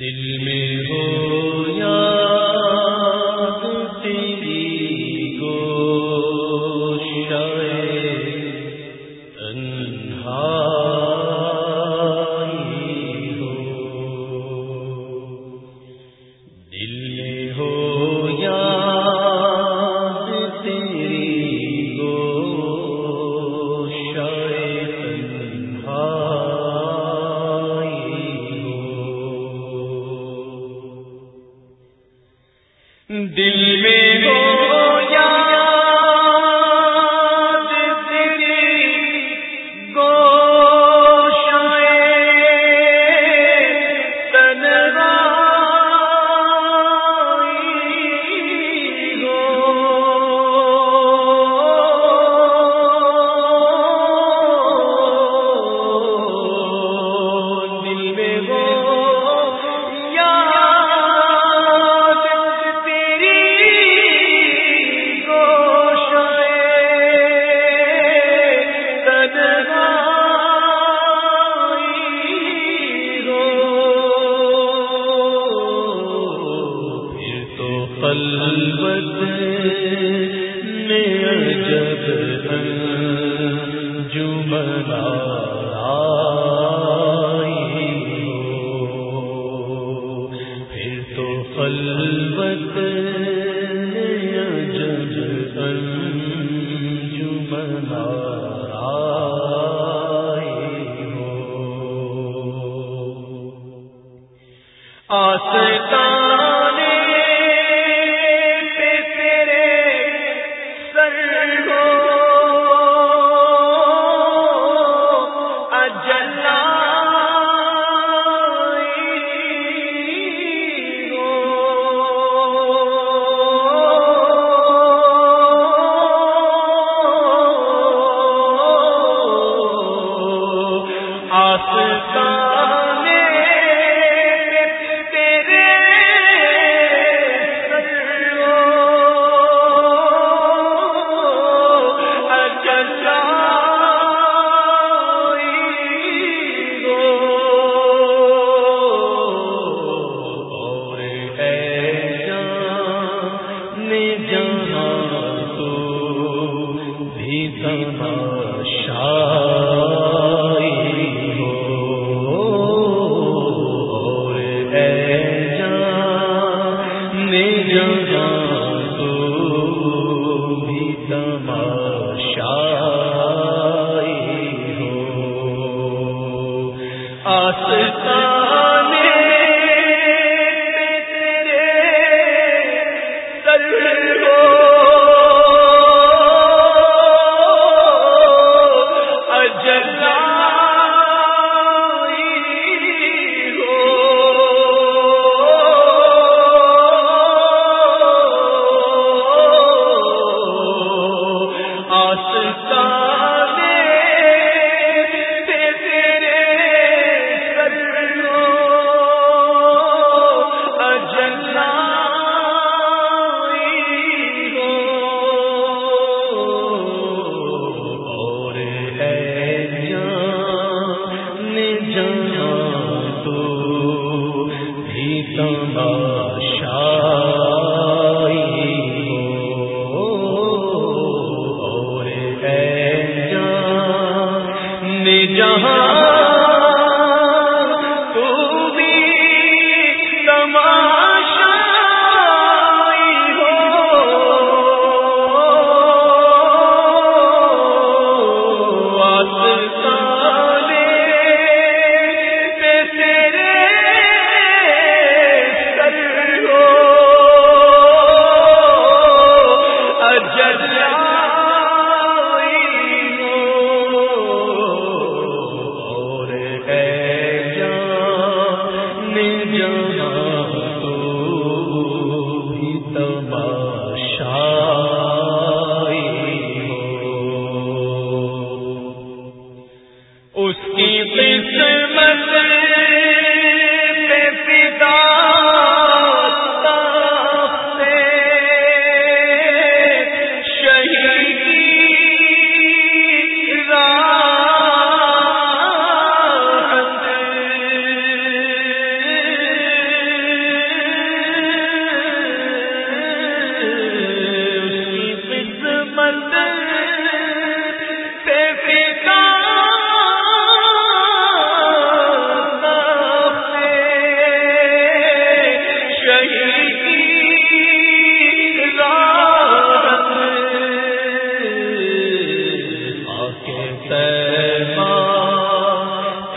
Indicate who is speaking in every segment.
Speaker 1: دل میں بلبت تھا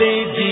Speaker 1: دے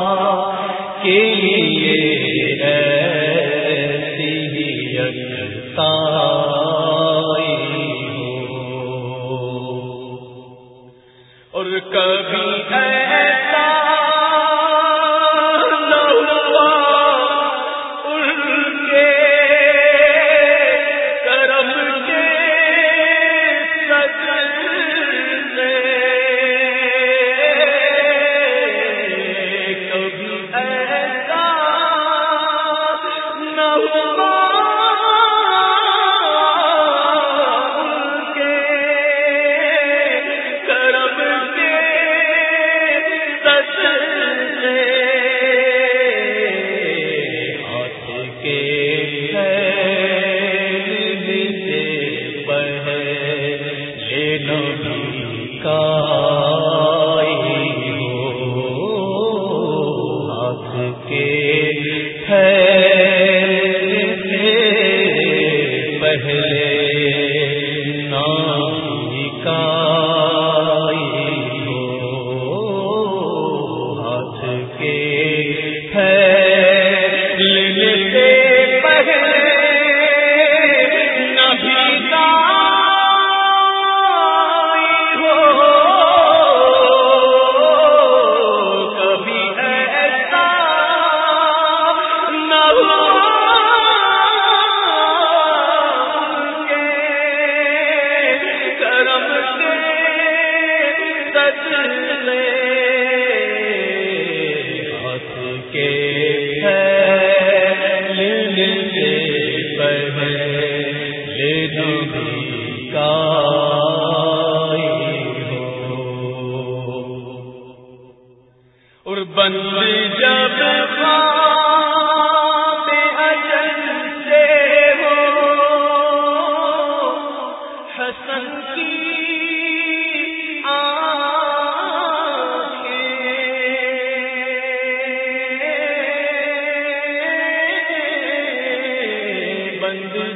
Speaker 1: پہلے تیری